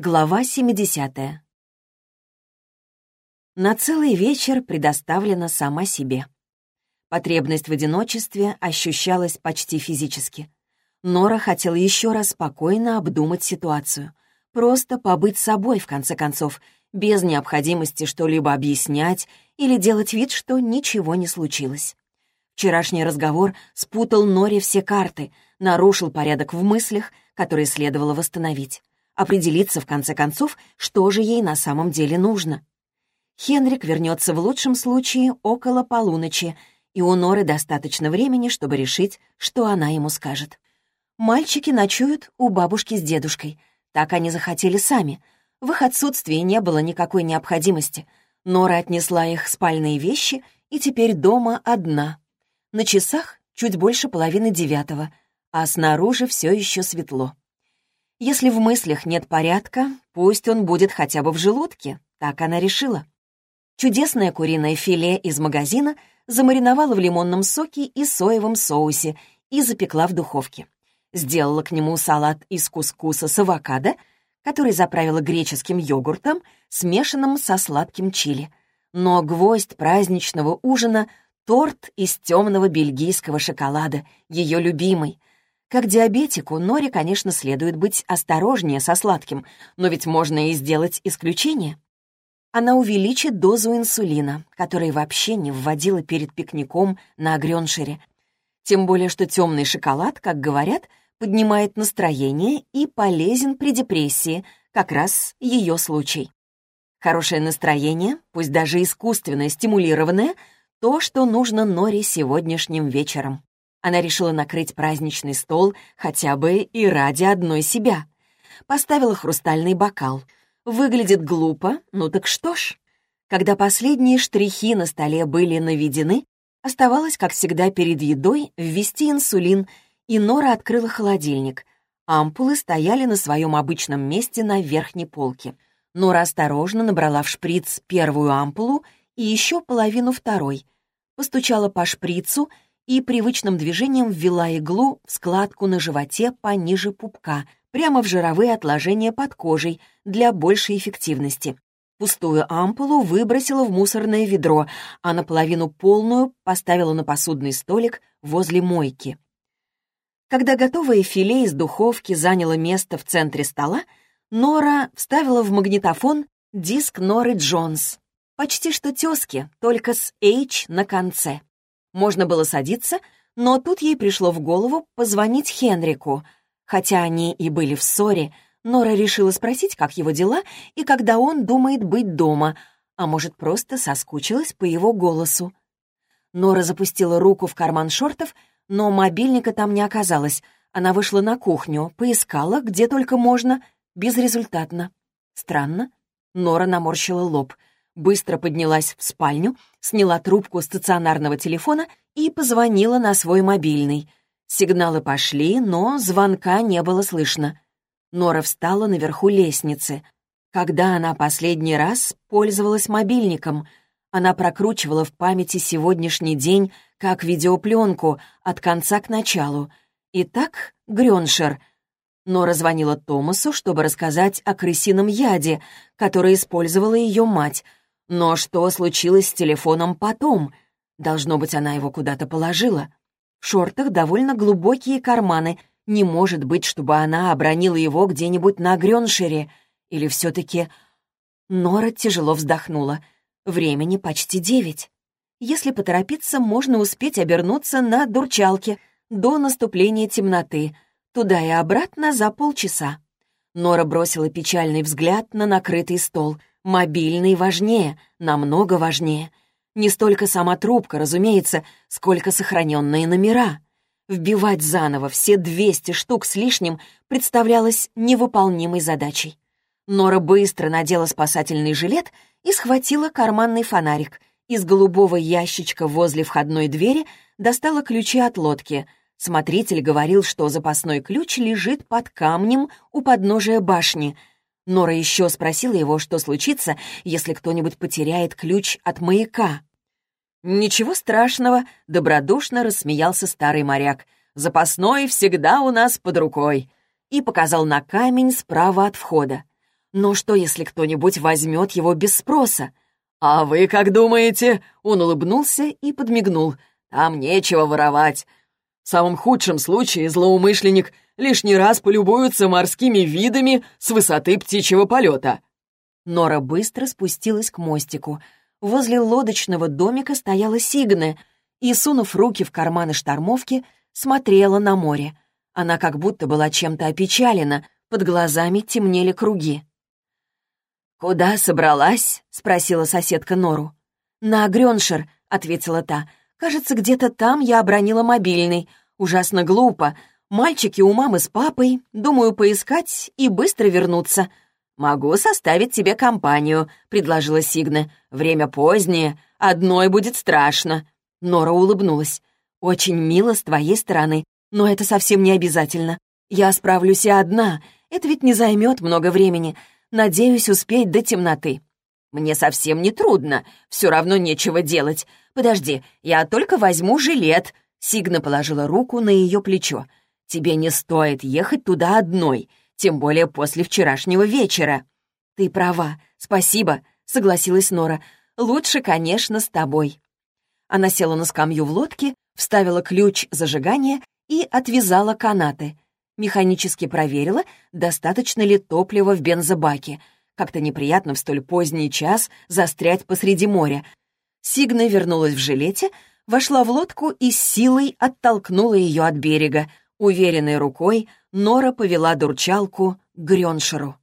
Глава 70. На целый вечер предоставлена сама себе. Потребность в одиночестве ощущалась почти физически. Нора хотела еще раз спокойно обдумать ситуацию. Просто побыть собой, в конце концов, без необходимости что-либо объяснять или делать вид, что ничего не случилось. Вчерашний разговор спутал Норе все карты, нарушил порядок в мыслях, которые следовало восстановить определиться, в конце концов, что же ей на самом деле нужно. Хенрик вернется в лучшем случае около полуночи, и у Норы достаточно времени, чтобы решить, что она ему скажет. Мальчики ночуют у бабушки с дедушкой. Так они захотели сами. В их отсутствии не было никакой необходимости. Нора отнесла их спальные вещи и теперь дома одна. На часах чуть больше половины девятого, а снаружи все еще светло. Если в мыслях нет порядка, пусть он будет хотя бы в желудке, так она решила. Чудесное куриное филе из магазина замариновала в лимонном соке и соевом соусе и запекла в духовке. Сделала к нему салат из кускуса с авокадо, который заправила греческим йогуртом, смешанным со сладким чили. Но гвоздь праздничного ужина — торт из темного бельгийского шоколада, ее любимый — как диабетику, Норе, конечно, следует быть осторожнее со сладким, но ведь можно и сделать исключение. Она увеличит дозу инсулина, который вообще не вводила перед пикником на Грёншире. Тем более, что темный шоколад, как говорят, поднимает настроение и полезен при депрессии, как раз ее случай. Хорошее настроение, пусть даже искусственно стимулированное, то, что нужно Норе сегодняшним вечером. Она решила накрыть праздничный стол хотя бы и ради одной себя. Поставила хрустальный бокал. Выглядит глупо, ну так что ж. Когда последние штрихи на столе были наведены, оставалось, как всегда, перед едой ввести инсулин, и Нора открыла холодильник. Ампулы стояли на своем обычном месте на верхней полке. Нора осторожно набрала в шприц первую ампулу и еще половину второй. Постучала по шприцу — и привычным движением ввела иглу в складку на животе пониже пупка, прямо в жировые отложения под кожей для большей эффективности. Пустую ампулу выбросила в мусорное ведро, а наполовину полную поставила на посудный столик возле мойки. Когда готовое филе из духовки заняло место в центре стола, Нора вставила в магнитофон диск Норы Джонс. Почти что тезки, только с H на конце. Можно было садиться, но тут ей пришло в голову позвонить Хенрику. Хотя они и были в ссоре, Нора решила спросить, как его дела и когда он думает быть дома, а может, просто соскучилась по его голосу. Нора запустила руку в карман шортов, но мобильника там не оказалось. Она вышла на кухню, поискала, где только можно, безрезультатно. Странно. Нора наморщила лоб — быстро поднялась в спальню, сняла трубку стационарного телефона и позвонила на свой мобильный. Сигналы пошли, но звонка не было слышно. Нора встала наверху лестницы. Когда она последний раз пользовалась мобильником, она прокручивала в памяти сегодняшний день как видеопленку от конца к началу. Итак, Грёншер. Нора звонила Томасу, чтобы рассказать о крысином яде, который использовала ее мать — но что случилось с телефоном потом? Должно быть, она его куда-то положила. В шортах довольно глубокие карманы. Не может быть, чтобы она обронила его где-нибудь на Грёншере. Или все-таки... Нора тяжело вздохнула. Времени почти девять. Если поторопиться, можно успеть обернуться на дурчалке до наступления темноты, туда и обратно за полчаса. Нора бросила печальный взгляд на накрытый стол — Мобильный важнее, намного важнее. Не столько сама трубка, разумеется, сколько сохраненные номера. Вбивать заново все 200 штук с лишним представлялось невыполнимой задачей. Нора быстро надела спасательный жилет и схватила карманный фонарик. Из голубого ящичка возле входной двери достала ключи от лодки. Смотритель говорил, что запасной ключ лежит под камнем у подножия башни — Нора еще спросила его, что случится, если кто-нибудь потеряет ключ от маяка. «Ничего страшного», — добродушно рассмеялся старый моряк. «Запасной всегда у нас под рукой» и показал на камень справа от входа. Но что, если кто-нибудь возьмет его без спроса? «А вы как думаете?» Он улыбнулся и подмигнул. «Там нечего воровать. В самом худшем случае злоумышленник лишний раз полюбуется морскими видами с высоты птичьего полета». Нора быстро спустилась к мостику. Возле лодочного домика стояла Сигне и, сунув руки в карманы штормовки, смотрела на море. Она как будто была чем-то опечалена, под глазами темнели круги. «Куда собралась?» — спросила соседка Нору. «На Грёншер», — ответила та. «Кажется, где-то там я обронила мобильный. Ужасно глупо. Мальчики у мамы с папой. Думаю, поискать и быстро вернуться». «Могу составить тебе компанию», — предложила Сигна. «Время позднее. Одной будет страшно». Нора улыбнулась. «Очень мило с твоей стороны, но это совсем не обязательно. Я справлюсь и одна. Это ведь не займет много времени. Надеюсь успеть до темноты». «Мне совсем не трудно. Все равно нечего делать. Подожди, я только возьму жилет». Сигна положила руку на ее плечо. «Тебе не стоит ехать туда одной, тем более после вчерашнего вечера». «Ты права. Спасибо», — согласилась Нора. «Лучше, конечно, с тобой». Она села на скамью в лодке, вставила ключ зажигания и отвязала канаты. Механически проверила, достаточно ли топлива в бензобаке. Как-то неприятно в столь поздний час застрять посреди моря. Сигна вернулась в жилете, вошла в лодку и силой оттолкнула ее от берега. Уверенной рукой Нора повела дурчалку к Грёншеру.